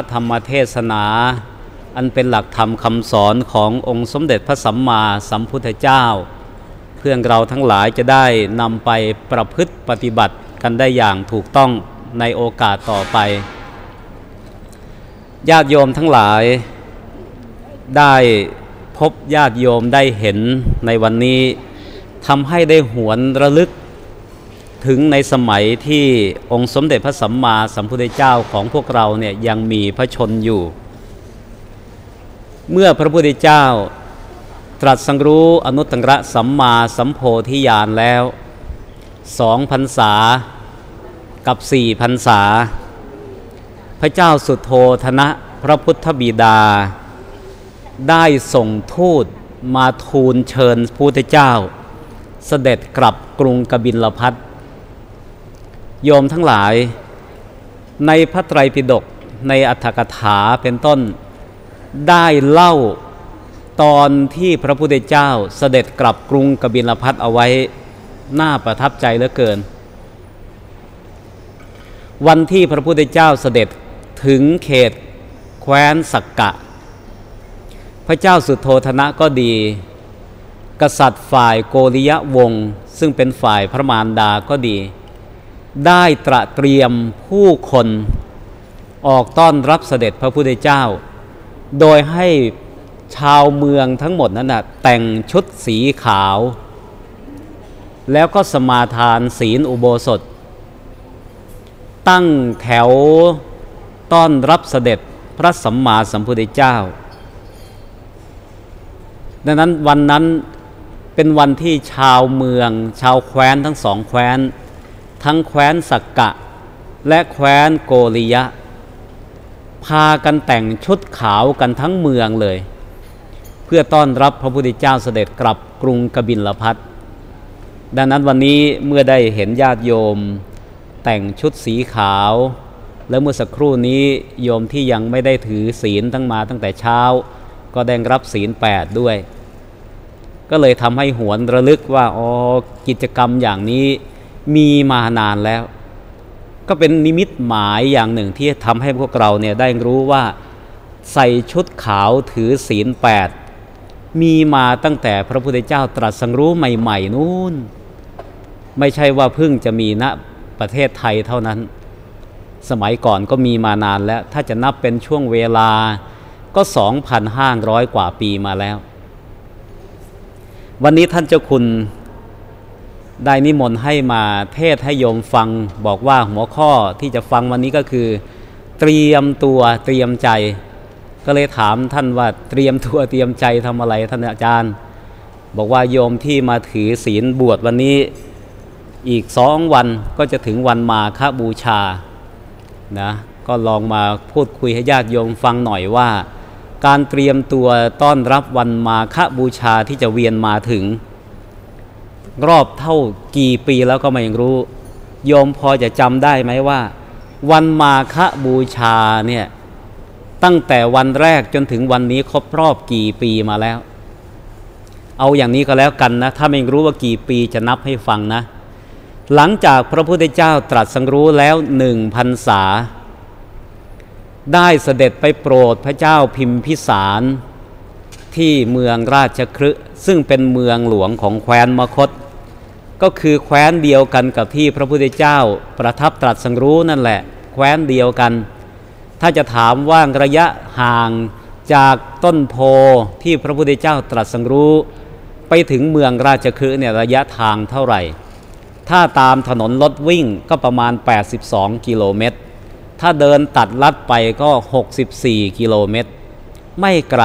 ระธรรมเทศนา อันเป็นหลักธรรมคำสอนขององค์สมเด็จพระสัมมาสัมพุทธเจ้า เพื่อเราทั้งหลายจะได้นำไปประพฤติปฏิบัติกันได้อย่างถูกต้องในโอกาสต่อไป ญาติโยมทั้งหลายได้พบญาติโยมได้เห็นในวันนี้ทำให้ได้หวนระลึก ถึงในสมัยที่องค์สมเด็จพระสัมมาสัมพุทธเจ้าของพวกเราเนี่ยยังมีพระชนอยู่ เมื่อพระพุทธเจ้าตรัสสังรู้อนุตตรสัมมาสัมโพธิญาณแล้วสองพรรษากับสี่พรรษา พระเจ้าสุโธธนะพระพุทธบิดา ได้ส่งทูตมาทูลเชิญพระพุทธเจ้า เสด็จกลับกรุงกบิลพัท โยมทั้งหลาย ในพระไตรปิฎกในอัฏฐกถาเป็นต้น ได้เล่าตอนที่พระพุทธเจ้าเสด็จกลับกรุงกบิลพัทเอาไว้น่าประทับใจเหลือเกิน วันที่พระพุทธเจ้าเสด็จถึงเขตแคว้นสักกะ พระเจ้าสุโธธนะก็ดี กษัตริย์ฝ่ายโกริยะวงศ์ซึ่งเป็นฝ่ายพระมารดาก็ดี ได้ตระเตรียมผู้คนออกต้อนรับเสด็จพระพุทธเจ้า โดยให้ชาวเมืองทั้งหมดนั้นนะแต่งชุดสีขาว แล้วก็สมาทานศีลอุโบสถ ตั้งแถวต้อนรับเสด็จพระสัมมาสัมพุทธเจ้า ดังนั้นวันนั้นเป็นวันที่ชาวเมือง ชาวแคว้นทั้งสองแคว้น ทั้งแคว้นสักกะ และแคว้นโกริยะ พากันแต่งชุดขาวกันทั้งเมืองเลย เพื่อต้อนรับพระพุทธเจ้าเสด็จกลับกรุงกบิลพัทดังนั้นวันนี้เมื่อได้เห็นญาติโยม แต่งชุดสีขาว และเมื่อสักครู่นี้โยมที่ยังไม่ได้ถือศีลตั้งมาตั้งแต่เช้า ก็ได้รับศีลแปดด้วย ก็เลยทำให้หวนระลึกว่าอ๋อกิจกรรมอย่างนี้ มีมานานแล้ว ก็เป็นนิมิตหมายอย่างหนึ่งที่ทำให้พวกเราเนี่ยได้รู้ว่าใส่ชุดขาวถือศีลแปดมีมาตั้งแต่พระพุทธเจ้าตรัสสังรู้ใหม่ ๆนู่น ไม่ใช่ว่าเพิ่งจะมีณประเทศไทยเท่านั้น สมัยก่อนก็มีมานานแล้ว ถ้าจะนับเป็นช่วงเวลาก็ 2,500 กว่าปีมาแล้ว วันนี้ท่านเจ้าคุณ ได้นิมนต์ให้มาเทศให้โยมฟังบอกว่าหัวข้อที่จะฟังวันนี้ก็คือ เตรียมตัวเตรียมใจ ก็เลยถามท่านว่าเตรียมตัวเตรียมใจทำอะไรท่านอาจารย์ บอกว่าโยมที่มาถือศีลบวชวันนี้อีกสองวันก็จะถึงวันมาฆบูชานะก็ลองมาพูดคุยให้ญาติโยมฟังหน่อยว่า การเตรียมตัวต้อนรับวันมาฆบูชาที่จะเวียนมาถึง รอบเท่ากี่ปีแล้วก็ไม่รู้ โยมพอจะจำได้ไหมว่า วันมาฆบูชาเนี่ยตั้งแต่วันแรกจนถึงวันนี้ครบรอบกี่ปีมาแล้ว เอาอย่างนี้ก็แล้วกันนะ ถ้าไม่รู้ว่ากี่ปีจะนับให้ฟังนะ หลังจากพระพุทธเจ้าตรัสสังรู้แล้วหนึ่งพันษา ได้เสด็จไปโปรดพระเจ้าพิมพิสารที่เมืองราชครึซึ่งเป็นเมืองหลวงของแคว้นมคต ก็คือแคว้นเดียวกันกับที่พระพุทธเจ้าประทับตรัสสังรู้นั่นแหละ แคว้นเดียวกัน ถ้าจะถามว่าระยะห่างจากต้นโพที่พระพุทธเจ้าตรัสสังรู้ ไปถึงเมืองราชคฤห์เนี่ยระยะทางเท่าไหร่ ถ้าตามถนนรถวิ่งก็ประมาณ 82 กิโลเมตร ถ้าเดินตัดลัดไปก็ 64 กิโลเมตร ไม่ไกล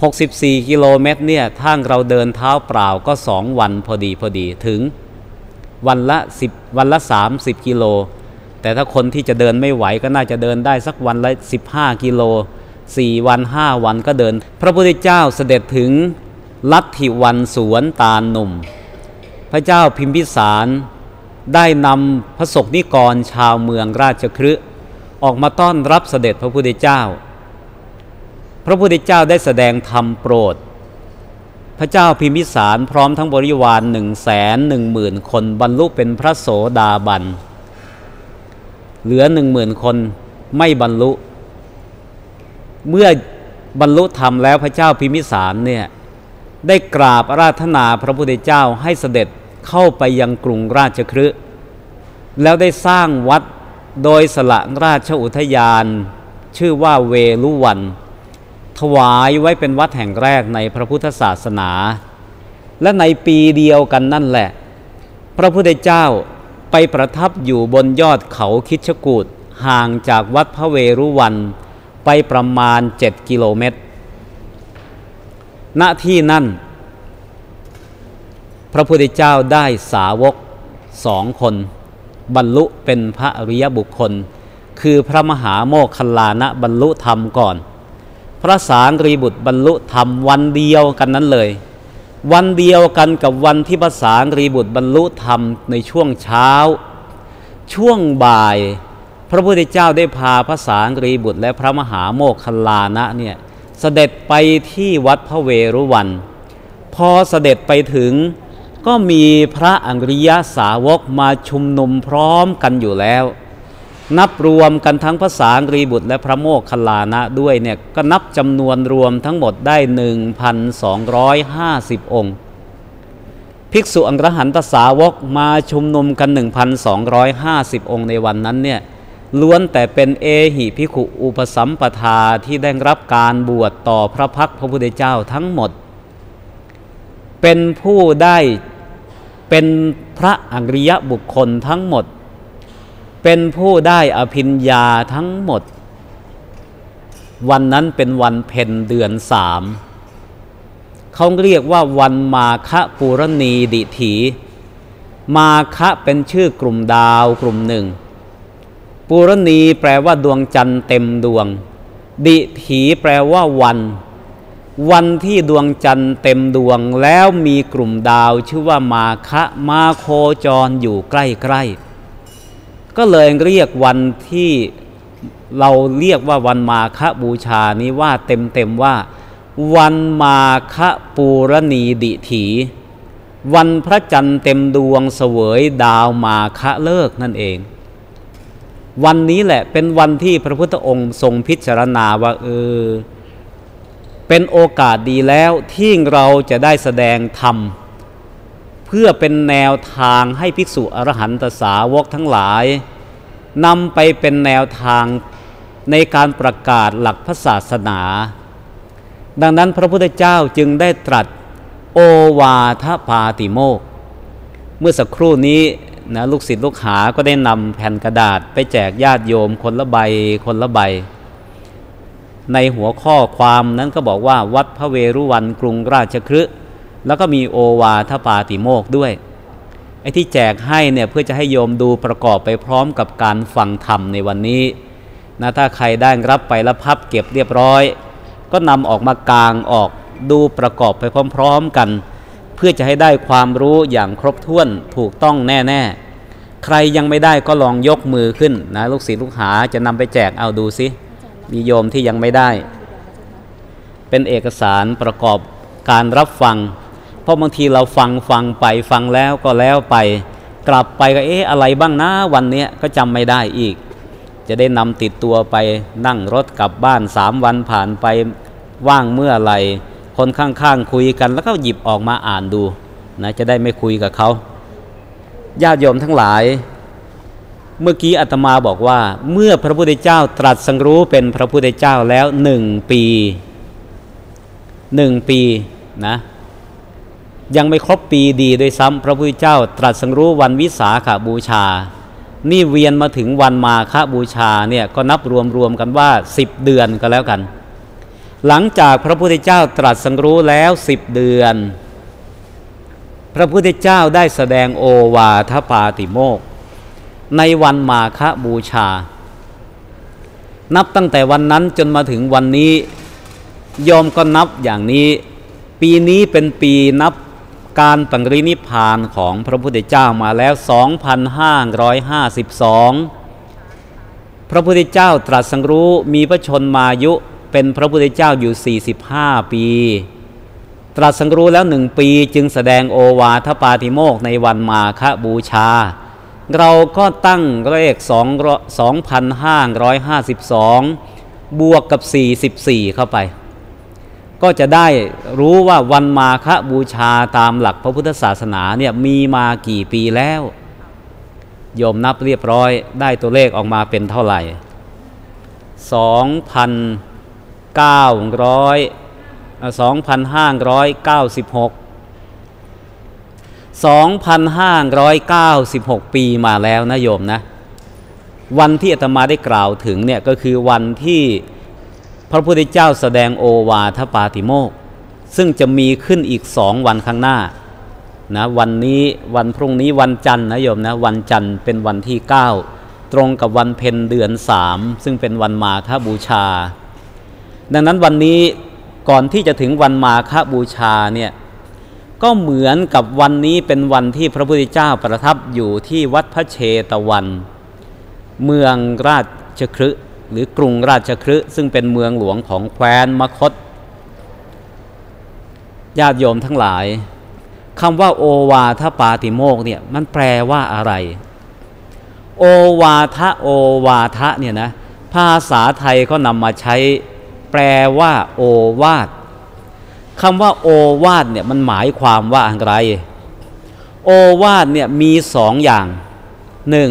64 กิโลเมตรเนี่ยถ้าเราเดินเท้าเปล่าก็ 2 วันพอดีพอดีถึงวันละ 10 วันละ 30 กิโล แต่ถ้าคนที่จะเดินไม่ไหวก็น่าจะเดินได้สักวันละ 15 กิโล 4 วัน 5 วันก็เดิน พระพุทธเจ้าเสด็จถึงลัทธิวันสวนตาลหนุ่ม พระเจ้าพิมพิสารได้นำพระศกนิกรชาวเมืองราชครืออกมาต้อนรับเสด็จพระพุทธเจ้า ระพุทธเจ้าได้แสดงธรรมโปรด พระเจ้าพิมพิสารพร้อมทั้งบริวารหนึ่งแสนหนึ่งหมื่นคนบรรลุเป็นพระโสดาบัน เหลือหนึ่งหมื่นคนไม่บรรลุ เมื่อบรรลุธรรมแล้วพระเจ้าพิมิสารเนี่ยได้กราบราธนาพระพุทธเจ้าให้เสด็จเข้าไปยังกรุงราชคฤห์แล้วได้สร้างวัดโดยสละราชอุทยาน ชื่อว่าเวลุวัน ถวายไว้เป็นวัดแห่งแรกในพระพุทธศาสนา และในปีเดียวกันนั่นแหละ พระพุทธเจ้าไปประทับอยู่บนยอดเขาคิชกูดห่างจากวัดพระเวรุวัน ไปประมาณ 7 กิโลเมตร ณ ที่นั่น พระพุทธเจ้าได้สาวกสองคน บรรลุเป็นพระอริยบุคคล คือพระมหาโมคคัลลานะบรรลุธรรมก่อน พระสารีบุตรบรรลุธรรมวันเดียวกันนั้นเลย วันเดียวกันกับวันที่พระสารีบุตรบรรลุธรรมในช่วงเช้า ช่วงบ่าย พระพุทธเจ้าได้พาพระสารีบุตรและพระมหาโมคคลานะเนี่ยเสด็จไปที่วัดพระเวรุวัน พอเสด็จไปถึงก็มีพระอังริยสาวกมาชุมนุมพร้อมกันอยู่แล้ว นับรวมกันทั้งพระสารรีบุตรและพระโมคคัลลานะด้วยเนี่ยก็นับจำนวนรวมทั้งหมดได้ 1,250 องค์ ภิกษุอังรหันตสาวกมาชุมนุมกัน 1,250 องค์ในวันนั้นเนี่ยล้วนแต่เป็นเอหิพิขุอุปสัมปทาที่ได้รับการบวชต่อพระพักพระพุทธเจ้าทั้งหมด เป็นผู้ได้เป็นพระอังริยบุคคลทั้งหมด เป็นผู้ได้อภิญญาทั้งหมด วันนั้นเป็นวันเพ็ญเดือนสามเขาเรียกว่าวันมาคะปูรณีดิถี มาคะเป็นชื่อกลุ่มดาวกลุ่มหนึ่ง ปุรณีแปลว่าดวงจันทร์เต็มดวง ดิถีแปลว่าวัน วันที่ดวงจันทร์เต็มดวงแล้วมีกลุ่มดาวชื่อว่ามาคะมาโคจรอยู่ใกล้ๆ ก็เลยเรียกวันที่เราเรียกว่าวันมาคะบูชานี้ว่าเต็มๆว่า วันมาคะปูรณีดิถีวันพระจันทร์เต็มดวงเสวยดาวมาคะเลิกนั่นเอง วันนี้แหละเป็นวันที่พระพุทธองค์ทรงพิจารณาว่าเออเป็นโอกาสดีแล้วที่เราจะได้แสดงธรรม เพื่อเป็นแนวทางให้ภิกษุอรหันตสาวกทั้งหลายนำไปเป็นแนวทางในการประกาศหลักพระศาสนา ดังนั้นพระพุทธเจ้าจึงได้ตรัสโอวาทปาติโมก เมื่อสักครู่นี้นะลูกศิษย์ลูกหาก็ได้นำแผ่นกระดาษไปแจกญาติโยมคนละใบคนละใบ ในหัวข้อความนั้นก็บอกว่าวัดพระเวรุวันกรุงราชคฤห์ แล้วก็มีโอวาทปาติโมกด้วยไอ้ที่แจกให้เนี่ยเพื่อจะให้โยมดูประกอบไปพร้อมกับการฟังธรรมในวันนี้นะถ้าใครได้รับไปแล้วพับเก็บเรียบร้อย ก็นำออกมากลางออกดูประกอบไปพร้อมๆกัน เพื่อจะให้ได้ความรู้อย่างครบถ้วนถูกต้องแน่ๆ ใครยังไม่ได้ก็ลองยกมือขึ้นนะลูกศิษย์ลูกหาจะนำไปแจกเอาดูสิมีโยมที่ยังไม่ได้ เป็นเอกสารประกอบการรับฟัง ราะบางทีเราฟังฟังไปฟังแล้วก็แล้วไป กลับไปก็เอ๊ะอะไรบ้างนะวันนี้ก็จำไม่ได้อีก จะได้นำติดตัวไปนั่งรถกลับบ้านสามวันผ่านไปว่างเมื่อไหร่คนข้างๆคุยกัน แล้วก็หยิบออกมาอ่านดูนะจะได้ไม่คุยกับเขาญาติโยมทั้งหลาย เมื่อกี้อาตมาบอกว่า เมื่อพระพุทธเจ้าตรัสสังรู้เป็นพระพุทธเจ้าแล้วหนึ่งปีหนึ่งปีนะ ยังไม่ครบปีดีโดยซ้ำพระพุทธเจ้าตรัสสังรู้วันวิสาขาบูชา นี่เวียนมาถึงวันมาฆบูชาเนี่ยก็นับรวมๆกันว่าสิบเดือนก็แล้วกัน หลังจากพระพุทธเจ้าตรัสสังรู้แล้วสิบเดือน พระพุทธเจ้าได้แสดงโอวาทปาติโมก ในวันมาฆบูชา นับตั้งแต่วันนั้นจนมาถึงวันนี้ยอมก็นับอย่างนี้ ปีนี้เป็นปีนับ การปังรินิพานของพระพุทธเจ้ามาแล้ว 2,552 พระพุทธเจ้าตรัสสังรู้มีพระชนมายุเป็นพระพุทธเจ้าอยู่ 45 ปี ตรัสสังรู้แล้วหนึ่งปีจึงแสดงโอวาทปาติโมกในวันมาฆบูชา เราก็ตั้งเลข2,552 บวกกับ 44 เข้าไป ก็จะได้รู้ว่าวันมาฆบูชาตามหลักพระพุทธศาสนาเนี่ยมีมากี่ปีแล้วโยมนับเรียบร้อยได้ตัวเลขออกมาเป็นเท่าไหร่ 2,900 2,596 2,596 ปีมาแล้วนะโยมนะ วันที่อาตมาได้กล่าวถึงเนี่ยก็คือวันที่ พระพุทธเจ้าแสดงโอวาทปาติโมก ซึ่งจะมีขึ้นอีกสองวันข้างหน้านะวันนี้วันพรุ่งนี้วันจันทร์นะโยมนะวันจันทร์เป็นวันที่ 9 ตรงกับวันเพ็ญเดือนสามซึ่งเป็นวันมาฆบูชา ดังนั้นวันนี้ก่อนที่จะถึงวันมาฆบูชาเนี่ยก็เหมือนกับวันนี้เป็นวันที่พระพุทธเจ้าประทับอยู่ที่วัดพระเชตวัน เมืองราชคฤห์ หรือกรุงราชคฤห์ซึ่งเป็นเมืองหลวงของแคว้นมคต ญาติโยมทั้งหลายคำว่าโอวาทปาติโมกเนี่ยมันแปลว่าอะไร โอวาทโอวาทะเนี่ยนะภาษาไทยก็นำมาใช้แปลว่า โอวาทคำว่าโอวาทเนี่ยมันหมายความว่าอะไร โอวาทเนี่ยมีสองอย่างหนึ่ง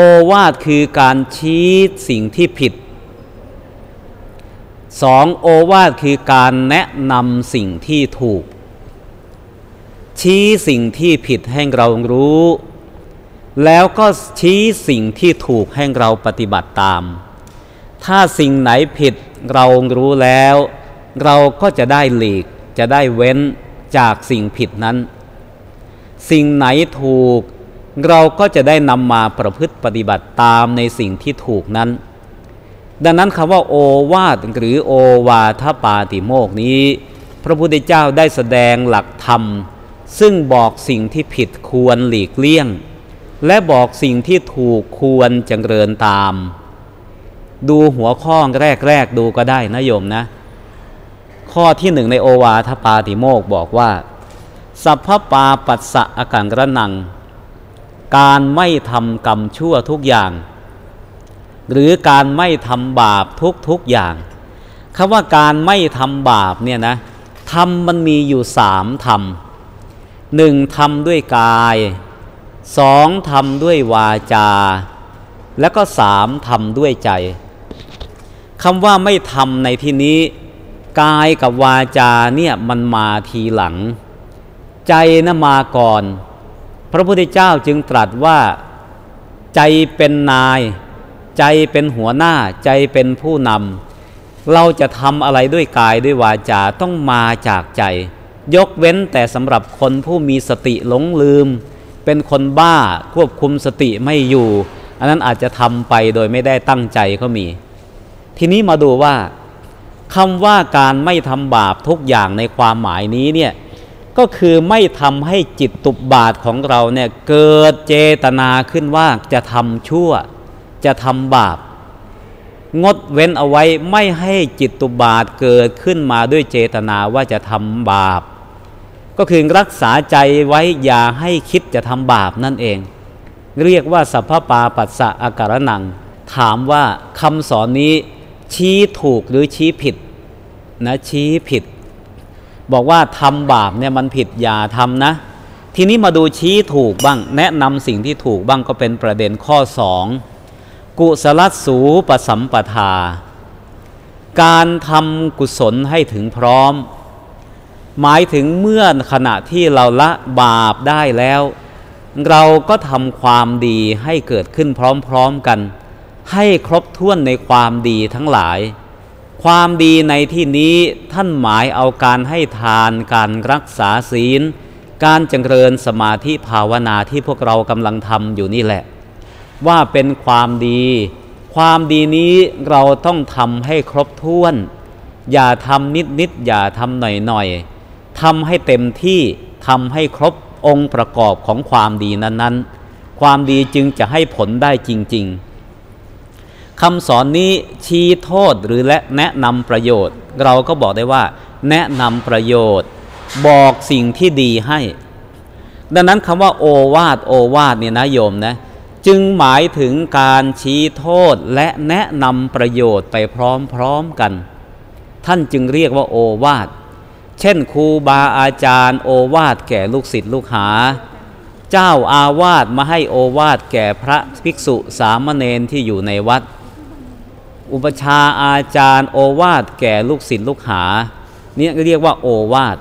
โอวาทคือการชี้สิ่งที่ผิดสองโอวาทคือการแนะนำสิ่งที่ถูก ชี้สิ่งที่ผิดให้เรารู้ แล้วก็ชี้สิ่งที่ถูกให้เราปฏิบัติตาม ถ้าสิ่งไหนผิดเรารู้แล้ว เราก็จะได้หลีกจะได้เว้นจากสิ่งผิดนั้น สิ่งไหนถูก เราก็จะได้นำมาประพฤติปฏิบัติตามในสิ่งที่ถูกนั้น ดังนั้นคำว่าโอวาทหรือโอวาทปาติโมกนี้ พระพุทธเจ้าได้แสดงหลักธรรม ซึ่งบอกสิ่งที่ผิดควรหลีกเลี่ยง และบอกสิ่งที่ถูกควรจงเริญตาม ดูหัวข้อแรกๆดูก็ได้นะโยมนะ ข้อที่หนึ่งในโอวาทปาติโมกบอกว่าสัพพปาปัสสะอากังระนัง การไม่ทำกรรมชั่วทุกอย่าง หรือการไม่ทำบาปทุกทุกอย่างคำว่าการไม่ทำบาปเนี่ยนะทำมันมีอยู่สามทำหนึ่งทำด้วยกายสองทำด้วยวาจา แล้วก็สามทำด้วยใจคำว่าไม่ทำในที่นี้ กายกับวาจาเนี่ยมันมาทีหลัง ใจนะมาก่อน พระพุทธเจ้าจึงตรัสว่า ใจเป็นนาย ใจเป็นหัวหน้า ใจเป็นผู้นำเราจะทำอะไรด้วยกายด้วยวาจาต้องมาจากใจ ยกเว้นแต่สำหรับคนผู้มีสติหลงลืม เป็นคนบ้าควบคุมสติไม่อยู่ อันนั้นอาจจะทำไปโดยไม่ได้ตั้งใจก็มี ทีนี้มาดูว่าคำว่าการไม่ทำบาปทุกอย่างในความหมายนี้เนี่ย ก็คือไม่ทำให้จิตตุบบาทของเราเนี่ยเกิดเจตนาขึ้นว่าจะทำชั่ว จะทำบาป งดเว้นเอาไว้ไม่ให้จิตตุบาทเกิดขึ้นมาด้วยเจตนาว่าจะทำบาป ก็คือรักษาใจไว้อย่าให้คิดจะทำบาปนั่นเอง เรียกว่าสัพพปาปัสสะอาการนัง ถามว่าคำสอนนี้ชี้ถูกหรือชี้ผิดนะชี้ผิด บอกว่าทำบาปเนี่ยมันผิดอย่าทำนะ ทีนี้มาดูชี้ถูกบ้าง แนะนำสิ่งที่ถูกบ้างก็เป็นประเด็นข้อสองกุศลสูปสัมปทา การทำกุศลให้ถึงพร้อม หมายถึงเมื่อขณะที่เราละบาปได้แล้ว เราก็ทำความดีให้เกิดขึ้นพร้อมๆกัน ให้ครบถ้วนในความดีทั้งหลาย ความดีในที่นี้ท่านหมายเอาการให้ทานการรักษาศีล การจงเริญสมาธิภาวนาที่พวกเรากำลังทำอยู่นี่แหละ ว่าเป็นความดี ความดีนี้เราต้องทำให้ครบถ้วน อย่าทำนิดนิดอย่าทำหน่อยหน่อยทำให้เต็มที่ทำให้ครบองค์ประกอบของความดีนั้นๆ ความดีจึงจะให้ผลได้จริง ๆ คำสอนนี้ชี้โทษหรือและแนะนำประโยชน์ เราก็บอกได้ว่า แนะนำประโยชน์ บอกสิ่งที่ดีให้ ดังนั้นคำว่าโอวาทโอวาทเนี่ยนะโยมนะจึงหมายถึงการชี้โทษและแนะนำประโยชน์ไปพร้อมๆกัน ท่านจึงเรียกว่าโอวาทเช่นครูบาอาจารย์โอวาทแก่ลูกศิษย์ลูกหา เจ้าอาวาสมาให้โอวาทแก่พระภิกษุสามเณรที่อยู่ในวัด อุปชาอาจารย์ โอวาทแก่ลูกศิษย์ลูกหานี่เรียกว่าโอวาท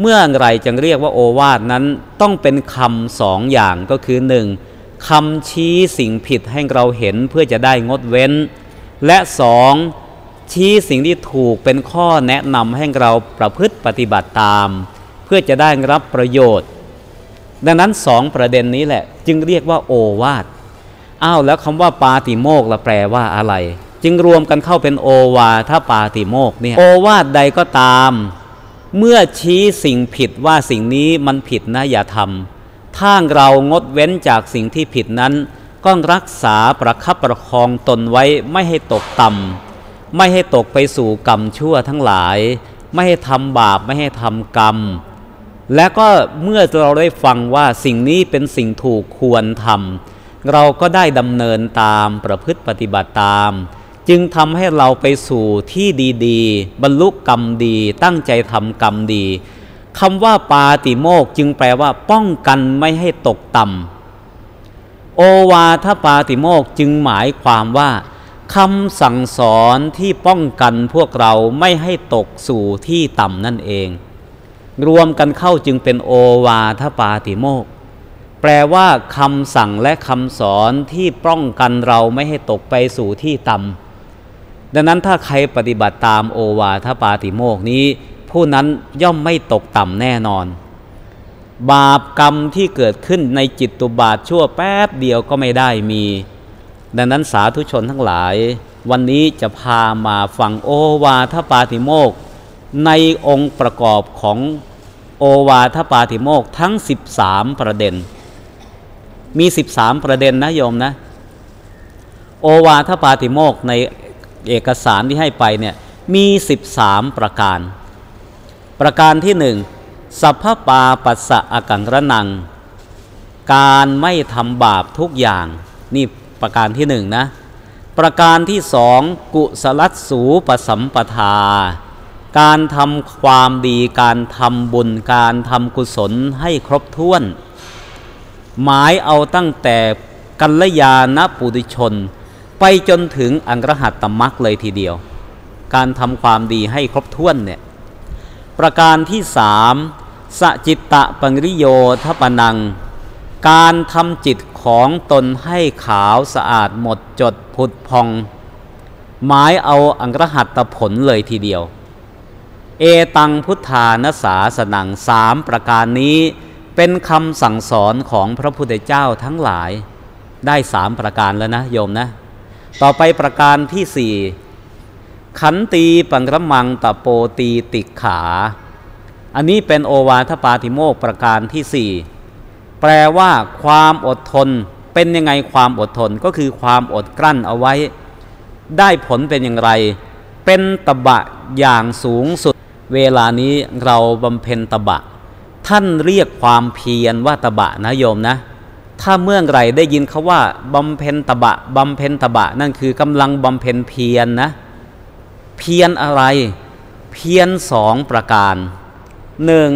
เมื่อไรจึงเรียกว่าโอวาทนั้นต้องเป็นคำสองอย่างก็คือหนึ่งคำชี้สิ่งผิดให้เราเห็นเพื่อจะได้งดเว้น และสองชี้สิ่งที่ถูกเป็นข้อแนะนำให้เราประพฤติปฏิบัติตาม เพื่อจะได้รับประโยชน์ ดังนั้นสองประเด็นนี้แหละ จึงเรียกว่าโอวาทอ้าวแล้วคำว่าปาติโมกละแปลว่าอะไร จึงรวมกันเข้าเป็นโอวาถ้าปาติโมกเนี่ยโอวาทใดก็ตาม เมื่อชี้สิ่งผิดว่าสิ่งนี้มันผิดนะอย่าทำถ้าเรางดเว้นจากสิ่งที่ผิดนั้น ก็รักษาประคับประคองตนไว้ไม่ให้ตกต่ำไม่ให้ตกไปสู่กรรมชั่วทั้งหลาย ไม่ให้ทำบาปไม่ให้ทำกรรม และก็เมื่อเราได้ฟังว่าสิ่งนี้เป็นสิ่งถูกควรทำเราก็ได้ดำเนินตามประพฤติปฏิบัติตาม จึงทำให้เราไปสู่ที่ดีๆ บรรลุกรรมดี ตั้งใจทำกรรมดีคำว่าปาติโมกจึงแปลว่า ป้องกันไม่ให้ตกต่ำโอวาทปาติโมกจึงหมายความว่าคำสั่งสอนที่ป้องกันพวกเราไม่ให้ตกสู่ที่ต่ำนั่นเอง รวมกันเข้าจึงเป็นโอวาทปาติโมกแปลว่าคำสั่งและคำสอนที่ป้องกันเราไม่ให้ตกไปสู่ที่ต่ำ ดังนั้นถ้าใครปฏิบัติตามโอวาทปาติโมกนี้ ผู้นั้นย่อมไม่ตกต่ำแน่นอน บาปกรรมที่เกิดขึ้นในจิตตุบาทชั่วแป๊บเดียวก็ไม่ได้มี ดังนั้นสาธุชนทั้งหลาย วันนี้จะพามาฟังโอวาทปาติโมกในองค์ประกอบของโอวาทปาติโมกทั้ง 13 ประเด็น มี 13 ประเด็นนะโยมนะ โอวาทปาติโมกใน เอกสารที่ให้ไปเนี่ยมี 13 ประการ ประการที่หนึ่งสัพพปาปัสสะอากังระนัง การไม่ทำบาปทุกอย่าง นี่ประการที่หนึ่งนะประการที่สองกุสลัดสูปสัมปทา การทำความดีการทำบุญการทำกุศลให้ครบถ้วน หมายเอาตั้งแต่กัลยาณปุถุชน ไปจนถึงอังรหัตตมักเลยทีเดียว การทำความดีให้ครบถ้วนเนี่ยประการที่สามสจิตตะปังริโยทปนัง การทำจิตของตนให้ขาวสะอาดหมดจดผุดพอง หมายเอาอังรหัตตผลเลยทีเดียว เอตังพุทธานสาสนังสามประการนี้เป็นคำสั่งสอนของพระพุทธเจ้าทั้งหลายได้สามประการแล้วนะโยมนะ ต่อไปประการที่สี่ขันตีปังรมังตะโปตีติขา อันนี้เป็นโอวาทปาติโมกประการที่สี่แปลว่าความอดทนเป็นยังไงความอดทนก็คือความอดกลั้นเอาไว้ ได้ผลเป็นอย่างไร เป็นตบะอย่างสูงสุด เวลานี้เราบำเพ็ญตบะ ท่านเรียกความเพียรว่าตบะนะโยมนะ ถ้าเมื่อไรได้ยินเขาว่าบำเพ็ญตบะบำเพ็ญตบะ นั่นคือกำลังบำเพ็ญเพียรนนะ เพียรอะไร เพียรสองประการหนึ่ง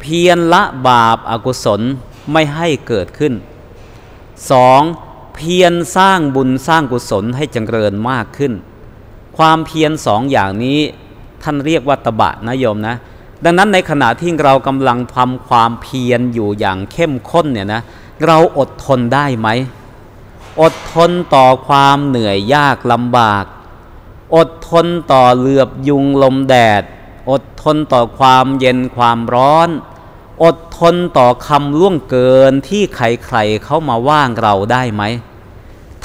เพียรละบาปอากุศลไม่ให้เกิดขึ้นสองเพียรสร้างบุญสร้างกุศลให้จงเริญมากขึ้น ความเพียรสองอย่างนี้ท่านเรียกว่าตบะนะโยมนะ ดังนั้นในขณะที่เรากำลังทำความเพียรอยู่อย่างเข้มข้นเนี่ยนะ เราอดทนได้ไหม อดทนต่อความเหนื่อยยากลำบาก อดทนต่อเหลือบยุงลมแดด อดทนต่อความเย็นความร้อน อดทนต่อคำล่วงเกินที่ใครๆเขามาว่างเราได้ไหม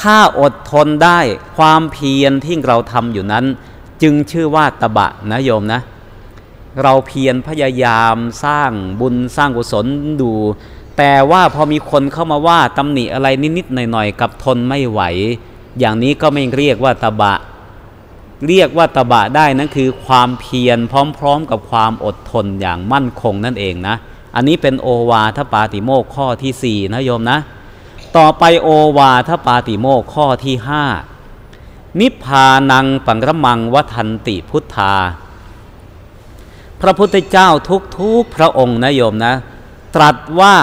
ถ้าอดทนได้ความเพียรที่เราทำอยู่นั้น จึงชื่อว่าตบะนะโยมนะ เราเพียรพยายามสร้างบุญสร้างกุศลดู แต่ว่าพอมีคนเข้ามาว่าตำหนิอะไรนิดๆหน่อยๆกับทนไม่ไหว อย่างนี้ก็ไม่เรียกว่าตบะ เรียกว่าตบะได้นั่นคือความเพียรพร้อม ๆ กับความอดทนอย่างมั่นคงนั่นเองนะ อันนี้เป็นโอวาทปาติโมกข้อที่4นะโยมนะ ต่อไปโอวาทปาติโมกข้อที่ห้านิพพานังปังรมังวัทันติพุทธา พระพุทธเจ้าทุกทุกพระองค์นะโยมนะ ตรัสว่า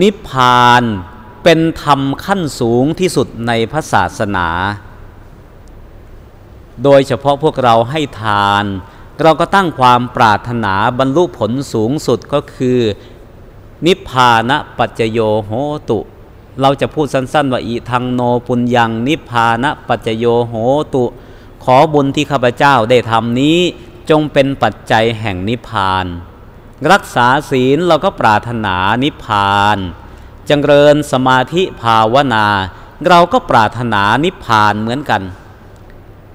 นิพพานเป็นธรรมขั้นสูงที่สุดในพระศาสนา โดยเฉพาะพวกเราให้ทาน เราก็ตั้งความปรารถนาบรรลุผลสูงสุดก็คือ นิพพานะปัจจโยโหตุ เราจะพูดสั้นๆว่าอีทังโนปุญญัง นิพพานะปัจจโยโหตุ ขอบุญที่ข้าพเจ้าได้ทำนี้จงเป็นปัจจัยแห่งนิพพาน รักษาศีลเราก็ปรารถนานิพพานจงเริญสมาธิภาวนา เราก็ปรารถนานิพพานเหมือนกัน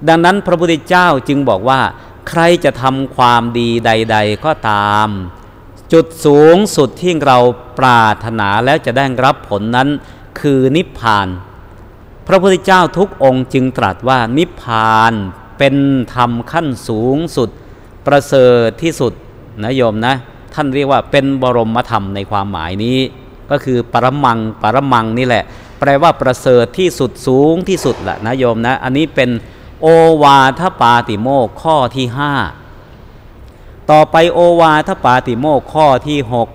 ดังนั้นพระพุทธเจ้าจึงบอกว่า ใครจะทำความดีใด ๆ ก็ตาม จุดสูงสุดที่เราปรารถนาแล้วจะได้รับผลนั้นคือนิพพาน พระพุทธเจ้าทุกองค์จึงตรัสว่านิพพานเป็นธรรมขั้นสูงสุด ประเสริฐที่สุดนะโยมนะ ท่านเรียกว่าเป็นบรมธรรมในความหมายนี้ ก็คือปรมังปรมังนี่แหละ แปลว่าประเสริฐที่สุดสูงที่สุดแหละนะโยมนะ อันนี้เป็นโอวาทปาติโมกข้อที่ห้าต่อไปโอวาทปาติโมกข้อที่หก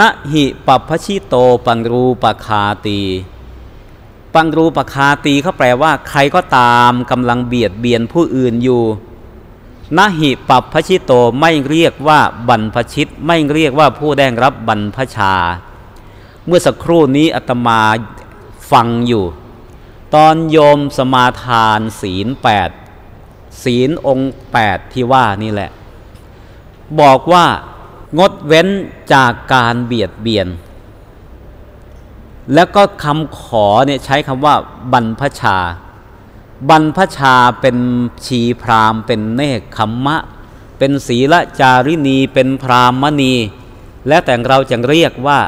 นหิปัพชิโตปังรูปคาตีปังรูปคาตีเขาแปลว่าใครก็ตามกำลังเบียดเบียนผู้อื่นอยู่ นหิปับพชิโตไม่เรียกว่าบรรพชิต ไม่เรียกว่าผู้ได้รับบรรพชา เมื่อสักครู่นี้อาตมาฟังอยู่ ตอนโยมสมาทานศีลแปดศีลองค์แปดที่ว่านี่แหละ บอกว่างดเว้นจากการเบียดเบียน แล้วก็คำขอเนี่ยใช้คำว่าบรรพชา บรรพชาเป็นชีพรามเป็นเนคขมมะ เป็นศีลจารินีเป็นพรามณี และแต่เราจะเรียกว่า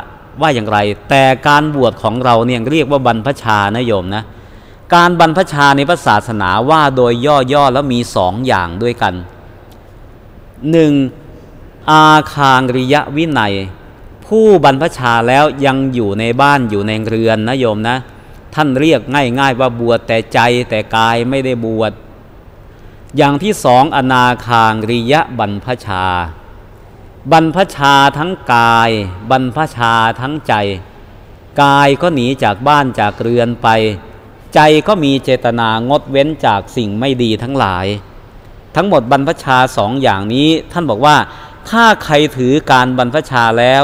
ว่าอย่างไร แต่การบวชของเราเนี่ยเรียกว่าบรรพชานะโยมนะ การบรรพชาในพระศาสนาว่าโดยย่อๆแล้วมีสองอย่างด้วยกันหนึ่งอาคางริยวินัย ผู้บรรพชาแล้วยังอยู่ในบ้านอยู่ในเรือนนะโยมนะ ท่านเรียกง่าย ๆ ว่าบวชแต่ใจแต่กายไม่ได้บวชอย่างที่สองอนาคางริยะบรรพชา บรรพชาทั้งกาย บรรพชาทั้งใจ กายก็หนีจากบ้านจากเรือนไป ใจก็มีเจตนางดเว้นจากสิ่งไม่ดีทั้งหลาย ทั้งหมดบรรพชาสองอย่างนี้ท่านบอกว่า ถ้าใครถือการบรรพชาแล้ว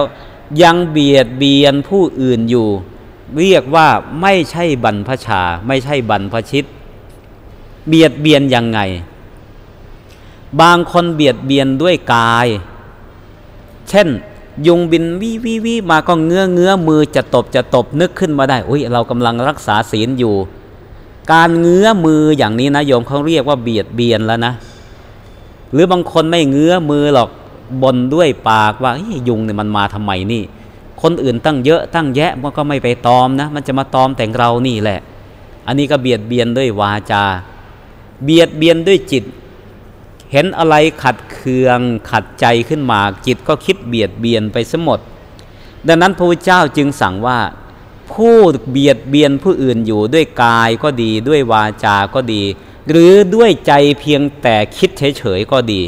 ยังเบียดเบียนผู้อื่นอยู่ เรียกว่าไม่ใช่บรรพชา ไม่ใช่บรรพชิต เบียดเบียนยังไง บางคนเบียดเบียนด้วยกาย เช่น ยุงบินวิวิวิมาก็เงื้อเงื้อมือจะตบจะตบนึกขึ้นมาได้ อุ้ยเรากำลังรักษาศีลอยู่ การเงื้อมืออย่างนี้นะโยมเขาเรียกว่าเบียดเบียนแล้วนะ หรือบางคนไม่เงื้อมือหรอกบนด้วยปากว่ายุงเนี่ยมันมาทำไมนี่ คนอื่นตั้งเยอะตั้งแยะมันก็ไม่ไปตอมนะ มันจะมาตอมแต่งเรานี่แหละ อันนี้ก็เบียดเบียนด้วยวาจา เบียดเบียนด้วยจิต เห็นอะไรขัดเคืองขัดใจขึ้นมาจิตก็คิดเบียดเบียนไปสมด ดังนั้นพระพุทธเจ้าจึงสั่งว่า ผู้เบียดเบียนผู้อื่นอยู่ด้วยกายก็ดีด้วยวาจาก็ดี หรือด้วยใจเพียงแต่คิดเฉยๆก็ดี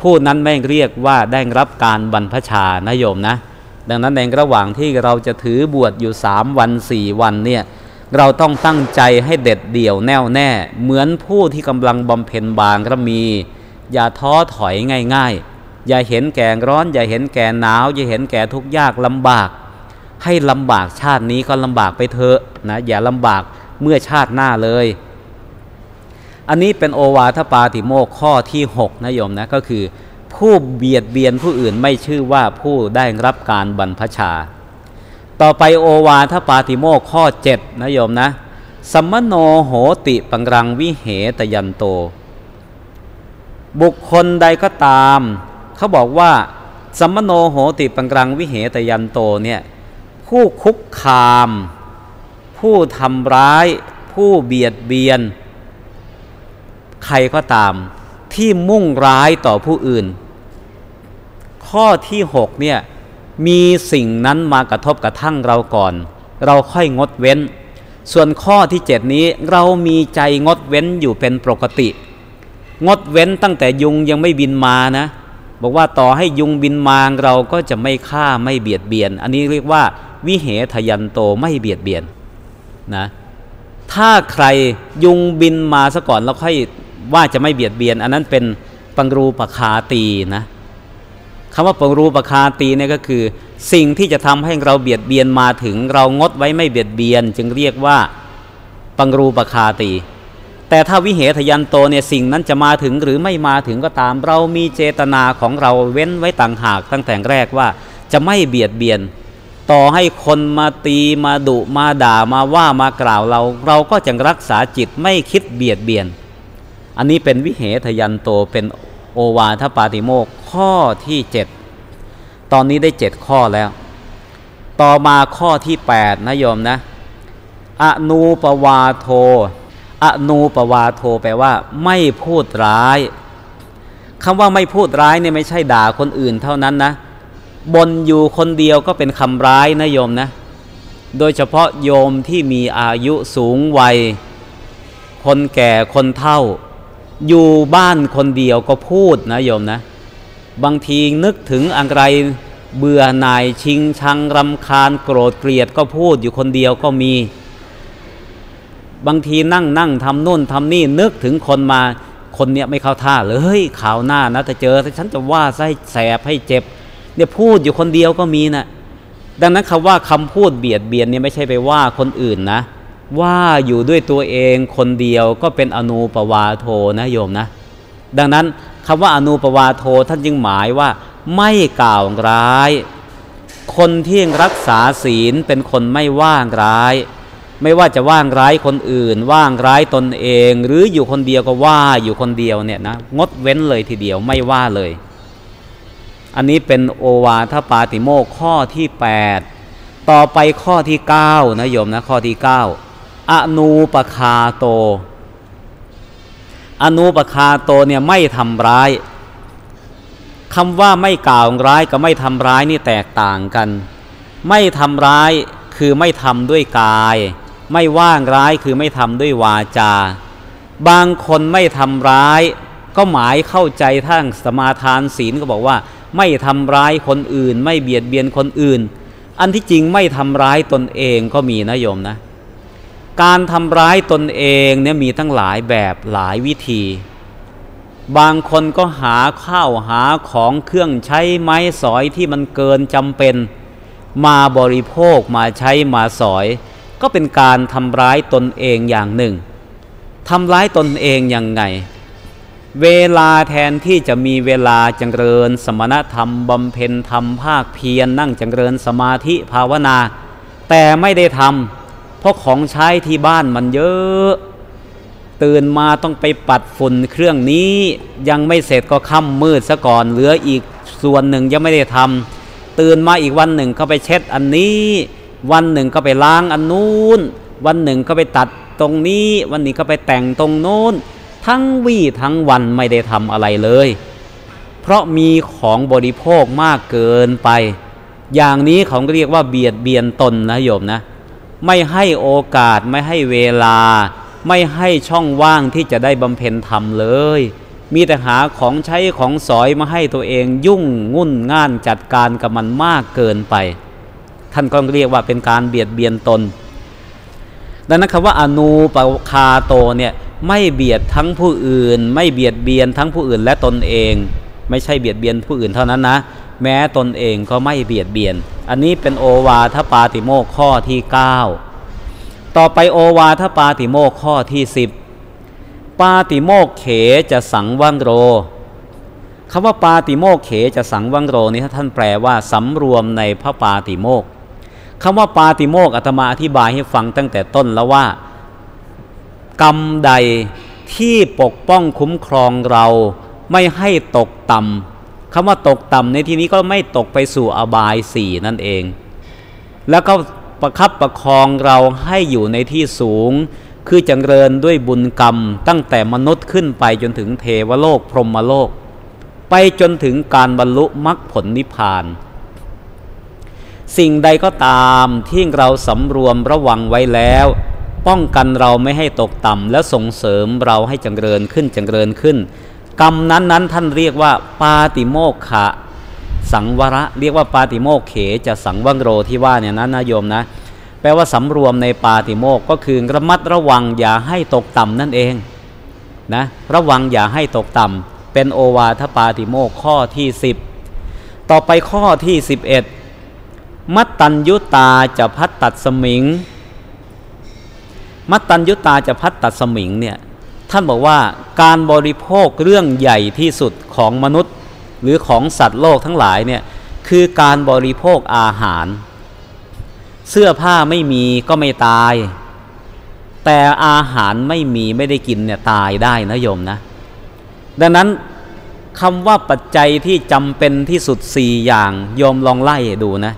ผู้นั้นไม่เรียกว่าได้รับการบรรพชานะโยมนะ ดังนั้นในระหว่างที่เราจะถือบวชอยู่สามวันสี่วันเนี่ยเราต้องตั้งใจให้เด็ดเดี่ยวแน่วแน่ เหมือนผู้ที่กำลังบำเพ็ญบางก็มี อย่าท้อถอยง่าย ๆ อย่าเห็นแก่ร้อน อย่าเห็นแก่หนาว อย่าเห็นแก่ทุกข์ยากลำบาก ให้ลำบากชาตินี้ก็ลำบากไปเถอะนะอย่าลำบากเมื่อชาติหน้าเลย อันนี้เป็นโอวาทปาติโมกข้อที่6นะโยมนะก็คือ ผู้เบียดเบียนผู้อื่นไม่ชื่อว่าผู้ได้รับการบรรพชา ต่อไปโอวาทปาติโมข้อ 7 นะโยมนะสัมมโนโหติปังรังวิเหตยันโต บุคคลใดก็ตาม เขาบอกว่าสัมมโนโหติปังรังวิเหตยันโตเนี่ยผู้คุกคาม ผู้ทำร้าย ผู้เบียดเบียน ใครก็ตามที่มุ่งร้ายต่อผู้อื่น ข้อที่6เนี่ยมีสิ่งนั้นมากระทบกระทั่งเราก่อน เราค่อยงดเว้น ส่วนข้อที่ 7 นี้เรามีใจงดเว้นอยู่เป็นปกติ งดเว้นตั้งแต่ยุงยังไม่บินมานะบอกว่าต่อให้ยุงบินมาเราก็จะไม่ฆ่าไม่เบียดเบียน อันนี้เรียกว่า วิเหทยันโตไม่เบียดเบียนนะถ้าใครยุงบินมาซะก่อนแล้วค่อยว่าจะไม่เบียดเบียน อันนั้นเป็นปังรูปคาตีนะ คำว่าปังรูปคาตีเนี่ยก็คือ สิ่งที่จะทำให้เราเบียดเบียนมาถึงเรางดไว้ไม่เบียดเบียน จึงเรียกว่าปังรูปคาตี แต่ถ้าวิเหทยันโตเนี่ยสิ่งนั้นจะมาถึงหรือไม่มาถึงก็ตาม เรามีเจตนาของเราเว้นไว้ต่างหากตั้งแต่แรกว่าจะไม่เบียดเบียน ต่อให้คนมาตีมาดุมาด่ามาว่ามากล่าวเรา เราก็จะรักษาจิตไม่คิดเบียดเบียน อันนี้เป็นวิเหทยันโตเป็น โอวาทปาติโมกข้อที่ 7 ตอนนี้ได้ 7 ข้อแล้ว ต่อมาข้อที่ 8 นะโยมนะอนูปวาโทอนูปวาโทแปลว่า ไม่พูดร้ายคำว่าไม่พูดร้ายเนี่ยไม่ใช่ด่าคนอื่นเท่านั้นนะบนอยู่คนเดียวก็เป็นคำร้ายนะโยมนะ โดยเฉพาะโยมที่มีอายุสูงวัย คนแก่คนเฒ่า อยู่บ้านคนเดียวก็พูดนะโยมนะ บางทีนึกถึงอะไรเบื่อหน่ายชิงชังรำคาญโกรธเกลียดก็พูดอยู่คนเดียวก็มี บางทีนั่งนั่งทำนู่นทำนี่นึกถึงคนมาคนเนี้ยไม่เข้าท่าเลยเฮ้ยข่าวหน้านะถ้าเจอฉันจะว่าให้แสบให้เจ็บ เนี่ยพูดอยู่คนเดียวก็มีนะดังนั้นคำว่าคำพูดเบียดเบียนเนี่ยไม่ใช่ไปว่าคนอื่นนะ ว่าอยู่ด้วยตัวเองคนเดียวก็เป็นอนูปวาโทนะโยมนะ ดังนั้นคำว่าอนูปวาโทท่านจึงหมายว่า ไม่กล่าวร้าย คนที่รักษาศีลเป็นคนไม่ว่างร้าย ไม่ว่าจะว่างร้ายคนอื่น ว่างร้ายตนเอง หรืออยู่คนเดียวก็ว่าอยู่คนเดียวเนี่ยนะงดเว้นเลยทีเดียวไม่ว่าเลย อันนี้เป็นโอวาทปาติโมข้อที่ 8 ต่อไปข้อที่ 9 นะโยมนะข้อที่ 9 อนูปคาโต อนูปคาโตเนี่ยไม่ทำร้ายคำว่าไม่กล่าวร้ายกับไม่ทำร้ายนี่แตกต่างกัน ไม่ทำร้ายคือไม่ทำด้วยกาย ไม่ว่างร้ายคือไม่ทำด้วยวาจา บางคนไม่ทำร้าย ก็หมายเข้าใจทั้งสมาทานศีลก็บอกว่า ไม่ทำร้ายคนอื่น ไม่เบียดเบียนคนอื่น อันที่จริงไม่ทำร้ายตนเองก็มีนะโยมนะ การทำร้ายตนเองเนี่ยมีตั้งหลายแบบหลายวิธี บางคนก็หาข้าวหาของเครื่องใช้ไม้สอยที่มันเกินจำเป็น มาบริโภคมาใช้มาสอย ก็เป็นการทำร้ายตนเองอย่างหนึ่งทำร้ายตนเองยังไง เวลาแทนที่จะมีเวลาจังเริญ สมณธรรมบำเพ็ญธรรมภาคเพียรนนั่งจังเริญสมาธิภาวนา แต่ไม่ได้ทำ ราะของใช้ที่บ้านมันเยอะ ตื่นมาต้องไปปัดฝุ่นเครื่องนี้ยังไม่เสร็จก็ค่ำมืดซะก่อนเหลืออีกส่วนหนึ่งยังไม่ได้ทำตื่นมาอีกวันหนึ่งก็ไปเช็ดอันนี้ วันหนึ่งก็ไปล้างอันนู้น วันหนึ่งก็ไปตัดตรงนี้ วันนี้ก็ไปแต่งตรงโน้น ทั้งวี่ทั้งวันไม่ได้ทำอะไรเลย เพราะมีของบริโภคมากเกินไป อย่างนี้เขาเรียกว่าเบียดเบียนตนนะโยมนะ ไม่ให้โอกาสไม่ให้เวลา ไม่ให้ช่องว่างที่จะได้บำเพ็ญธรรมเลย มีแต่หาของใช้ของสอยมาให้ตัวเองยุ่งงุ่นง่านจัดการกับมันมากเกินไป ท่านก็เรียกว่าเป็นการเบียดเบียนตน ดังนั้นคำว่าอนูปคาโตเนี่ยไม่เบียดทั้งผู้อื่น ไม่เบียดเบียนทั้งผู้อื่นและตนเอง ไม่ใช่เบียดเบียนผู้อื่นเท่านั้นนะ แม้ตนเองก็ไม่เบียดเบียน อันนี้เป็นโอวาทปาติโมกข้อที่ 9 ต่อไปโอวาทปาติโมกข้อที่ 10 ปาติโมกเขจะสังวังโรคำว่าปาติโมกเขจะสังวังโรนี้ท่านแปลว่าสำรวมในพระปาติโมกคำว่าปาติโมกอาตมาอธิบายให้ฟังตั้งแต่ต้นแล้วว่า กรรมใดที่ปกป้องคุ้มครองเราไม่ให้ตกต่ำ คำว่าตกต่ำในที่นี้ก็ไม่ตกไปสู่อบายสี่นั่นเอง แล้วก็ประคับประคองเราให้อยู่ในที่สูง คือจังเริญด้วยบุญกรรม ตั้งแต่มนุษย์ขึ้นไปจนถึงเทวโลกพรหมโลก ไปจนถึงการบรรลุมรรคผลนิพพาน สิ่งใดก็ตามที่เราสำรวมระวังไว้แล้ว ป้องกันเราไม่ให้ตกต่ำและส่งเสริมเราให้จังเริญขึ้นจังเริญขึ้น กรรมนั้นนั้นท่านเรียกว่า ปาติโมกขะ สังวระ เรียกว่าปาติโมกเขจะสังวังโรที่ว่าเนี่ยนะนายโยมนะ แปลว่าสำรวมในปาติโมกก็คือระมัดระวังอย่าให้ตกต่ำนั่นเองนะระวังอย่าให้ตกต่ำเป็นโอวาทปาติโมกข้อที่ 10 ต่อไปข้อที่ 11 มัตตัญยุตาจะพัดตัดสมิง มัตตัญยุตาจะพัดตัดสมิงเนี่ย ท่านบอกว่าการบริโภคเรื่องใหญ่ที่สุดของมนุษย์ หรือของสัตว์โลกทั้งหลายเนี่ยคือการบริโภคอาหาร เสื้อผ้าไม่มีก็ไม่ตาย แต่อาหารไม่มีไม่ได้กินเนี่ยตายได้นะโยมนะ ดังนั้นคำว่าปัจจัยที่จำเป็นที่สุดสี่อย่างโยมลองไล่ดูนะ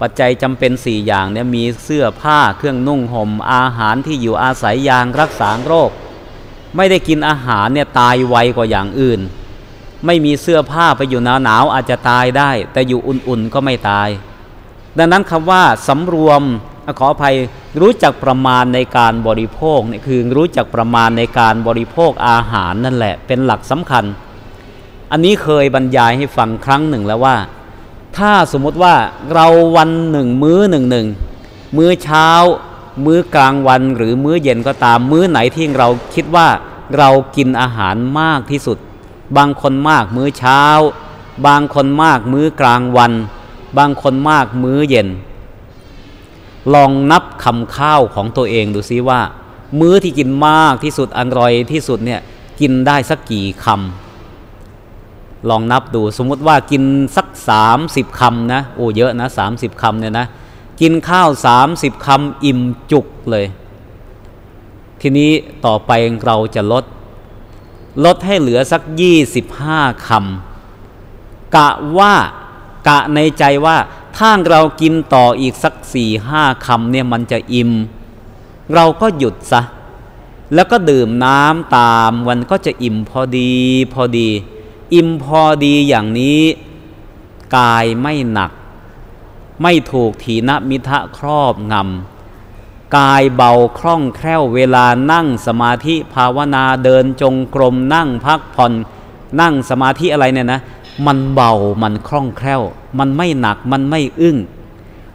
ปัจจัยจำเป็นสี่อย่างเนี่ยมีเสื้อผ้าเครื่องนุ่งหม่มอาหารที่อยู่อาศัยยางรักษาโรค ไม่ได้กินอาหารเนี่ยตายไวกว่าอย่างอื่น ไม่มีเสื้อผ้าไปอยู่หนาวหนาวอาจจะตายได้ แต่อยู่อุ่นๆก็ไม่ตาย ดังนั้นคำว่าสำรวมขออภัยรู้จักประมาณในการบริโภคนี่คือรู้จักประมาณในการบริโภคอาหารนั่นแหละ เป็นหลักสำคัญ อันนี้เคยบรรยายให้ฟังครั้งหนึ่งแล้วว่า ถ้าสมมติว่าเราวันหนึ่งมื้อหนึ่งหนึ่งมื้อเช้า มื้อกลางวันหรือมื้อเย็นก็ตามมื้อไหนที่เราคิดว่าเรากินอาหารมากที่สุด บางคนมากมื้อเช้า บางคนมากมื้อกลางวัน บางคนมากมื้อเย็น ลองนับคำข้าวของตัวเองดูซิว่า มื้อที่กินมากที่สุดอร่อยที่สุดเนี่ยกินได้สักกี่คำลองนับดูสมมติว่ากินสักสามสิบคำนะโอ้เยอะนะสามสิบคำเนี่ยนะ กินข้าวสามสิบคำอิ่มจุกเลย ทีนี้ต่อไปเราจะลด ลดให้เหลือสักยี่สิบห้าคำกะว่ากะในใจว่าถ้าเรากินต่ออีกสักสี่ห้าคำเนี่ยมันจะอิ่ม เราก็หยุดซะ แล้วก็ดื่มน้ำตามมันก็จะอิ่มพอดีพอดี อิ่มพอดีอย่างนี้ กายไม่หนัก ไม่ถูกถีนมิทะครอบงำกายเบาคล่องแคล่วเวลานั่งสมาธิภาวนาเดินจงกรมนั่งพักผ่อนนั่งสมาธิอะไรเนี่ยนะมันเบามันคล่องแคล่ว มันไม่หนักมันไม่อึ้ง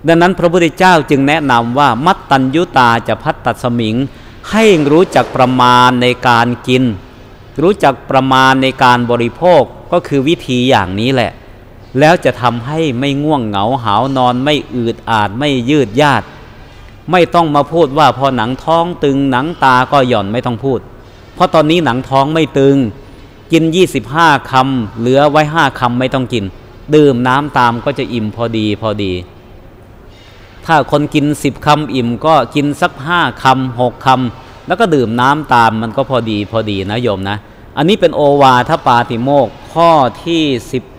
ดังนั้นพระพุทธเจ้าจึงแนะนำว่ามัตตัญยุตาจะพัดตัดสมิง ให้รู้จักประมาณในการกิน รู้จักประมาณในการบริโภคก็คือวิธีอย่างนี้แหละ แล้วจะทำให้ไม่ง่วงเหงาหาวนอนไม่อืดอาดไม่ยืดยาดไม่ต้องมาพูดว่าพอหนังท้องตึงหนังตาก็หย่อนไม่ต้องพูด เพราะตอนนี้หนังท้องไม่ตึง กิน 25คำเหลือไว้ 5คำไม่ต้องกิน ดื่มน้ำตามก็จะอิ่มพอดีพอดี ถ้าคนกิน 10คำอิ่มก็กินสัก 5คำ6คำแล้วก็ดื่มน้ำตามมันก็พอดีพอดีนะโยมนะ อันนี้เป็นโอวาทปาติโมกข้อที่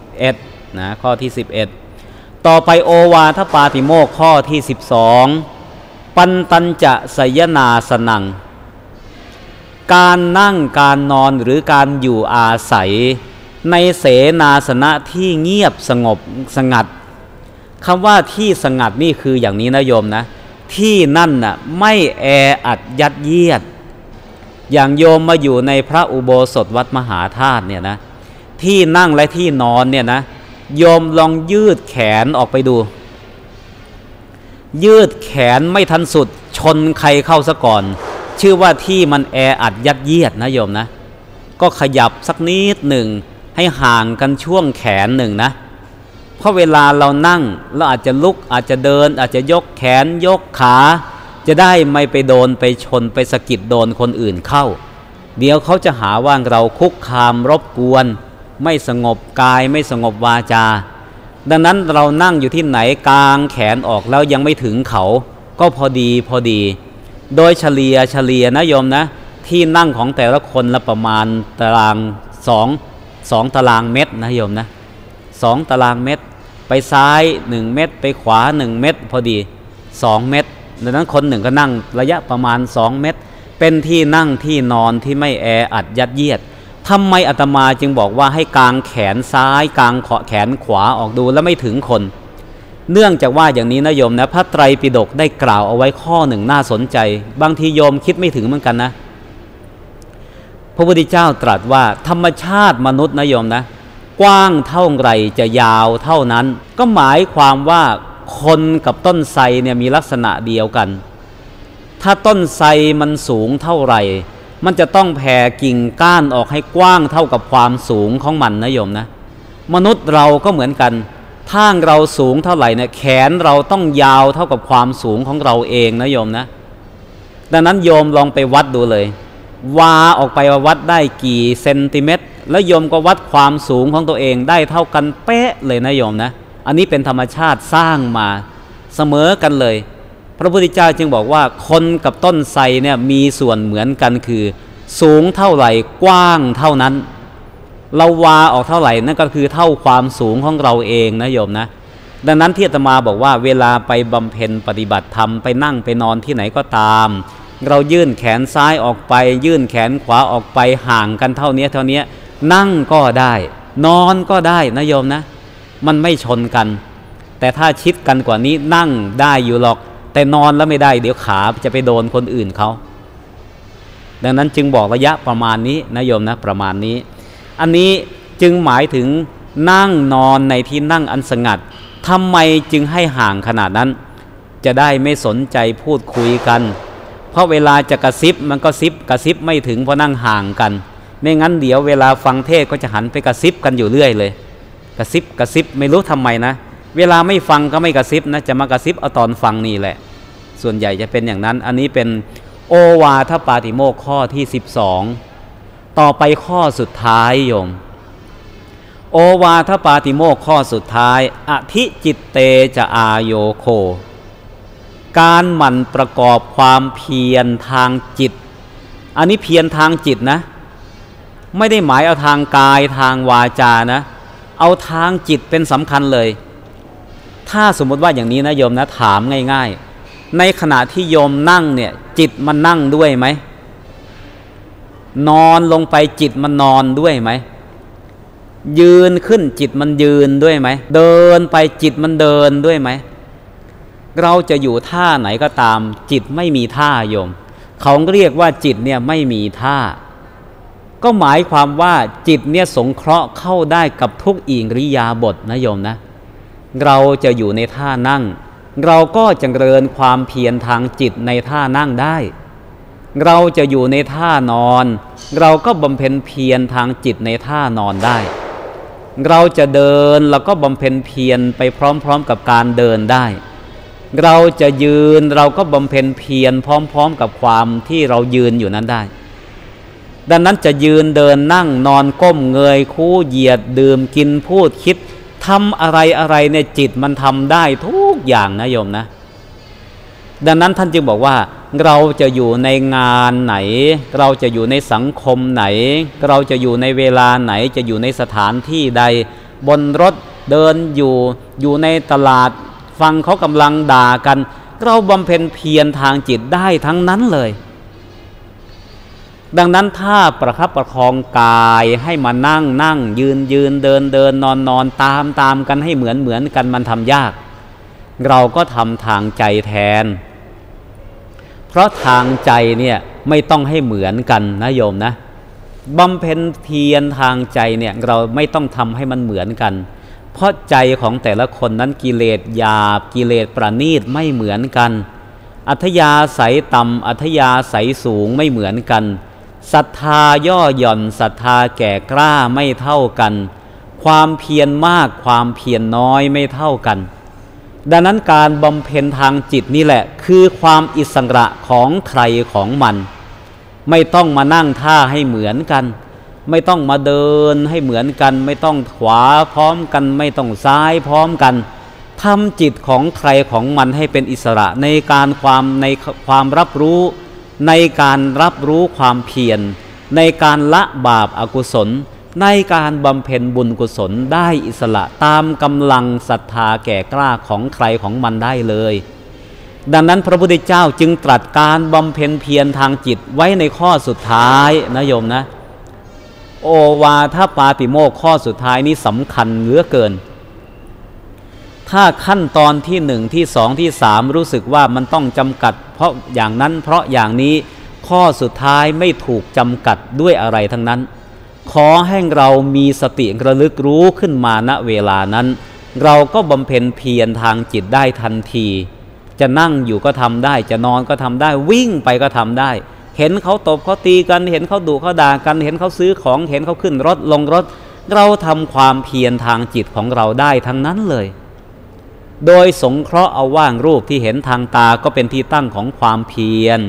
11 นะข้อที่ 11 ต่อไปโอวาทปาติโมกข้อที่ 12 ปันตัญจะสยนาสนัง การนั่งการนอนหรือการอยู่อาศัย ในเสนาสนะที่เงียบสงบสงัดคำว่าที่สงัดนี่คืออย่างนี้นะโยมนะ ที่นั่นน่ะไม่แออัดยัดเยียด อย่างโยมมาอยู่ในพระอุโบสถวัดมหาธาตุเนี่ยนะที่นั่งและที่นอนเนี่ยนะ โยมลองยืดแขนออกไปดู ยืดแขนไม่ทันสุด ชนใครเข้าซะก่อน ชื่อว่าที่มันแออัดยัดเยียดนะโยมนะ ก็ขยับสักนิดหนึ่ง ให้ห่างกันช่วงแขนหนึ่งนะ เพราะเวลาเรานั่งเราอาจจะลุกอาจจะเดิน อาจจะยกแขนยกขา จะได้ไม่ไปโดนไปชนไปสะกิดโดนคนอื่นเข้า เดี๋ยวเขาจะหาว่าเราคุกคามรบกวน ไม่สงบกายไม่สงบวาจา ดังนั้นเรานั่งอยู่ที่ไหนกลางแขนออกแล้วยังไม่ถึงเขาก็พอดีพอดี โดยเฉลี่ยเฉลี่ยนะโยมนะ ที่นั่งของแต่ละคนละประมาณตารางสองสองตารางเมตรนะโยมนะสองตารางเมตร ไปซ้ายหนึ่งเมตร ไปขวาหนึ่งเมตร พอดีสองเมตรดังนั้นคนหนึ่งก็นั่งระยะประมาณสองเมตร เป็นที่นั่งที่นอนที่ไม่แออัดยัดเยียด ทำไมอาตมาจึงบอกว่าให้กางแขนซ้ายกางขแขนขวาออกดูแล้วไม่ถึงคน เนื่องจากว่าอย่างนี้นะโยมนะพระไตรปิฎกได้กล่าวเอาไว้ข้อหนึ่งน่าสนใจ บางทีโยมคิดไม่ถึงเหมือนกันนะ พระพุทธเจ้าตรัสว่าธรรมชาติมนุษย์นะโยมนะ กว้างเท่าไรจะยาวเท่านั้น ก็หมายความว่าคนกับต้นไทรเนี่ยมีลักษณะเดียวกัน ถ้าต้นไทรมันสูงเท่าไหร่ มันจะต้องแผ่กิ่งก้านออกให้กว้างเท่ากับความสูงของมันนะโยมนะ มนุษย์เราก็เหมือนกันถ้าเราสูงเท่าไหร่เนี่ยแขนเราต้องยาวเท่ากับความสูงของเราเองนะโยมนะ ดังนั้นโยมลองไปวัดดูเลย วาออกไปว่าวัดได้กี่เซนติเมตร แล้วโยมก็วัดความสูงของตัวเองได้เท่ากันเป๊ะเลยนะโยมนะ อันนี้เป็นธรรมชาติสร้างมาเสมอกันเลย พระพุทธเจ้าจึงบอกว่าคนกับต้นไทรเนี่ยมีส่วนเหมือนกันคือ สูงเท่าไหร่กว้างเท่านั้น เราวาออกเท่าไหร่นั่นก็คือเท่าความสูงของเราเองนะโยมนะ ดังนั้นที่อาตมาบอกว่าเวลาไปบำเพ็ญปฏิบัติธรรมไปนั่งไปนอนที่ไหนก็ตาม เรายื่นแขนซ้ายออกไป ยื่นแขนขวาออกไปห่างกันเท่านี้เท่านี้นั่งก็ได้ นอนก็ได้นะโยมนะ มันไม่ชนกัน แต่ถ้าชิดกันกว่านี้นั่งได้อยู่หรอก แต่นอนแล้วไม่ได้ เดี๋ยวขาจะไปโดนคนอื่นเขาดังนั้นจึงบอกระยะประมาณนี้นะโยมนะประมาณนี้ อันนี้จึงหมายถึงนั่งนอนในที่นั่งอันสงัดทำไมจึงให้ห่างขนาดนั้น จะได้ไม่สนใจพูดคุยกัน เพราะเวลาจะกระซิบมันก็ซิบกระซิบไม่ถึงเพราะนั่งห่างกัน ไม่งั้นเดี๋ยวเวลาฟังเทศก็จะหันไปกระซิบกันอยู่เรื่อยเลย กระซิบกระซิบไม่รู้ทำไมนะ เวลาไม่ฟังก็ไม่กระซิบนะจะมากระซิบเอาตอนฟังนี่แหละ ส่วนใหญ่จะเป็นอย่างนั้น อันนี้เป็นโอวาทปาติโมกข้อที่ 12 ต่อไปข้อสุดท้ายโยม โอวาทปาติโมกข้อสุดท้าย อธิจิตเตจะอาโยโค การหมั่นประกอบความเพียรทางจิต อันนี้เพียรทางจิตนะ ไม่ได้หมายเอาทางกายทางวาจานะ เอาทางจิตเป็นสำคัญเลย ถ้าสมมติว่าอย่างนี้นะโยมนะถามง่าย ๆ ในขณะที่โยมนั่งเนี่ยจิตมันนั่งด้วยไหม นอนลงไปจิตมันนอนด้วยไหม ยืนขึ้นจิตมันยืนด้วยไหม เดินไปจิตมันเดินด้วยไหม เราจะอยู่ท่าไหนก็ตาม จิตไม่มีท่าโยม เขาเรียกว่าจิตเนี่ยไม่มีท่า ก็หมายความว่าจิตเนี่ยสงเคราะห์เข้าได้กับทุกอิงริยาบทนะโยมนะ เราจะอยู่ในท่านั่ง เราก็จะเริญความเพียรทางจิตในท่านั่งได้ เราจะอยู่ในท่านอน เราก็บำเพ็ญเพียรทางจิตในท่านอนได้ เราจะเดินเราก็บำเพ็ญเพียรไปพร้อมๆกับการเดินได้ เราจะยืนเราก็บำเพ็ญเพียรพร้อม ๆ กับความที่เรายืนอยู่นั้นได้ ดังนั้นจะยืนเดินนั่งนอนก้มเงยคู่เหยียดดื่มกินพูดคิด ทำอะไรอะไรในจิตมันทำได้ทุกอย่างนะโยมนะ ดังนั้นท่านจึงบอกว่าเราจะอยู่ในงานไหน เราจะอยู่ในสังคมไหน เราจะอยู่ในเวลาไหน จะอยู่ในสถานที่ใด บนรถเดินอยู่ อยู่ในตลาด ฟังเขากำลังด่ากัน เราบำเพ็ญเพียรทางจิตได้ทั้งนั้นเลย ดังนั้นถ้าประคับประคองกายให้มานั่งนั่งยืนยืนเดินเดินนอนนอนตามตามกันให้เหมือนเหมือนกันมันทำยาก เราก็ทำทางใจแทน เพราะทางใจเนี่ยไม่ต้องให้เหมือนกันนะโยมนะบำเพ็ญเพียรทางใจเนี่ยเราไม่ต้องทำให้มันเหมือนกัน เพราะใจของแต่ละคนนั้นกิเลสหยาบกิเลสประณีตไม่เหมือนกัน อัธยาศัยต่ำอัธยาศัยสูงไม่เหมือนกัน ศรัทธาย่อหย่อนศรัทธาแก่กล้าไม่เท่ากัน ความเพียรมากความเพียรน้อยไม่เท่ากัน ดังนั้นการบำเพ็ญทางจิตนี่แหละ คือความอิสระของใครของมัน ไม่ต้องมานั่งท่าให้เหมือนกัน ไม่ต้องมาเดินให้เหมือนกัน ไม่ต้องขวาพร้อมกัน ไม่ต้องซ้ายพร้อมกันทำจิตของใครของมันให้เป็นอิสระในการความในความรับรู้ ในการรับรู้ความเพียร ในการละบาปอากุศล ในการบำเพ็ญบุญกุศลได้อิสระตามกำลังศรัทธาแก่กล้าของใครของมันได้เลย ดังนั้นพระพุทธเจ้าจึงตรัสการบำเพ็ญเพียรทางจิตไว้ในข้อสุดท้ายนะโยมนะ โอวาทปาติโมกข้อสุดท้ายนี้สำคัญเหลือเกินถ้าขั้นตอนที่หนึ่งที่สองที่สามรู้สึกว่ามันต้องจำกัด เพราะอย่างนั้นเพราะอย่างนี้ข้อสุดท้ายไม่ถูกจำกัดด้วยอะไรทั้งนั้น ขอให้เรามีสติระลึกรู้ขึ้นมาณเวลานั้น เราก็บำเพ็ญเพียรทางจิตได้ทันที จะนั่งอยู่ก็ทำได้ จะนอนก็ทำได้ วิ่งไปก็ทำได้ เห็นเขาตบเขาตีกัน เห็นเขาดุเขาด่ากัน เห็นเขาซื้อของ เห็นเขาขึ้นรถลงรถ เราทำความเพียรทางจิตของเราได้ทั้งนั้นเลย โดยสงเคราะห์เอาว่างรูปที่เห็นทางตาก็เป็นที่ตั้งของความเพียร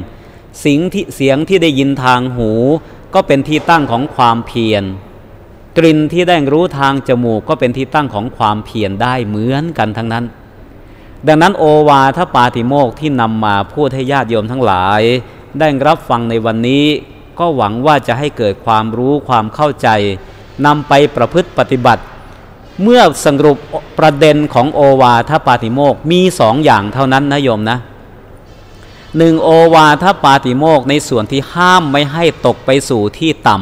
สิ่งที่เสียงที่ได้ยินทางหู ก็เป็นที่ตั้งของความเพียรกลิ่นที่ได้รู้ทางจมูกก็เป็นที่ตั้งของความเพียรได้เหมือนกันทั้งนั้น ดังนั้นโอวาทปาติโมกที่นำมาพูดให้ญาติโยมทั้งหลาย ได้รับฟังในวันนี้ ก็หวังว่าจะให้เกิดความรู้ความเข้าใจนำไปประพฤติปฏิบัติ เมื่อสรุปประเด็นของโอวาทปาติโมกมีสองอย่างเท่านั้นนะโยมนะหนึ่งโอวาทปาติโมกในส่วนที่ห้ามไม่ให้ตกไปสู่ที่ต่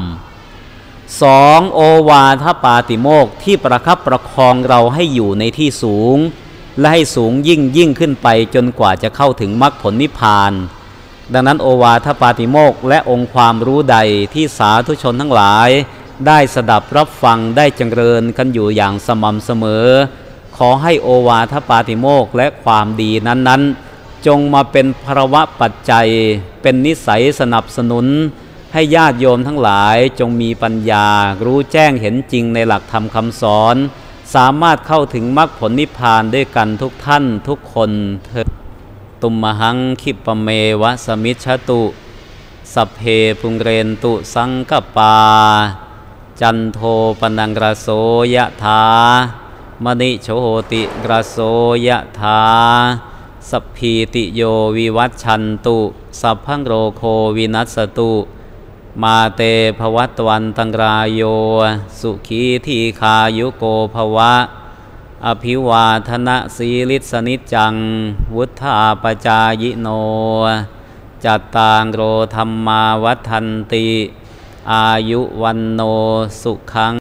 ำสองโอวาทปาติโมกที่ประคับประคองเราให้อยู่ในที่สูง และให้สูงยิ่งยิ่งขึ้นไปจนกว่าจะเข้าถึงมรรคผลนิพพาน ดังนั้นโอวาทปาติโมกและองค์ความรู้ใดที่สาธุชนทั้งหลาย ได้สดับรับฟังได้จงเริญกันอยู่อย่างสม่ำเสมอ ขอให้โอวาทปาติโมกและความดีนั้นๆ จงมาเป็นภาวะปัจจัย เป็นนิสัยสนับสนุน ให้ญาติโยมทั้งหลายจงมีปัญญา รู้แจ้งเห็นจริงในหลักธรรมคำสอน สามารถเข้าถึงมรรคผลนิพพานด้วยกันทุกท่านทุกคนเถิดตุมหังคิปเมวะสมิชตุ สัพเพพุงเรนตุสังกปา จันโทปนังกระโสยะถามณิโชติกระโสยะถาสพีติโยวิวัตชันตุสัพพังโรโควินัสตุ มาเตภวัตวันตังรายโย สุขีทีคายุโกภวะ อภิวาทนะสีลิสนิจัง วุธาปจายโน จัตตางโรธรรมาวัฒนติ อายุวันโนสุขัง